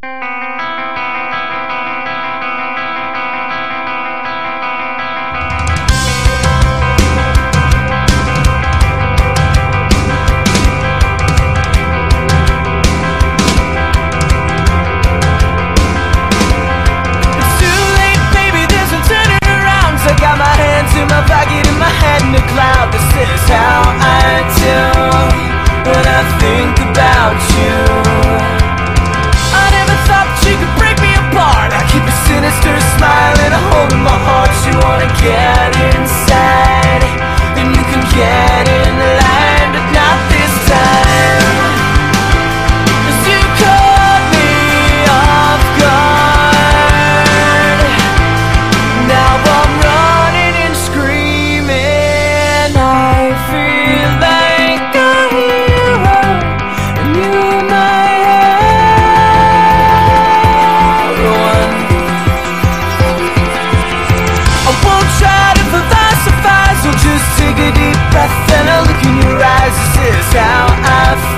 Música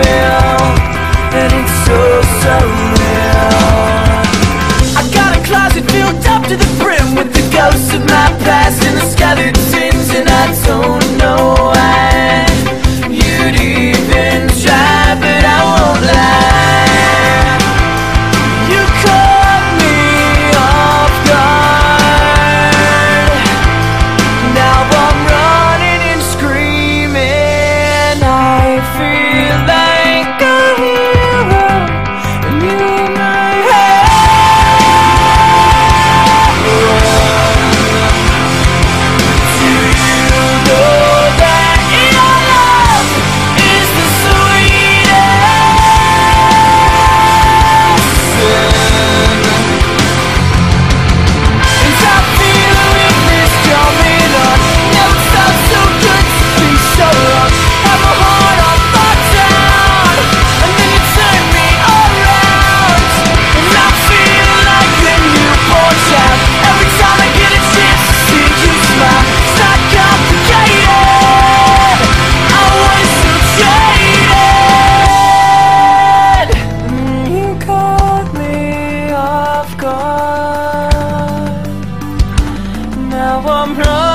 feel And it's so surreal. I got a closet filled up to the brim With the ghosts of I'm wrong.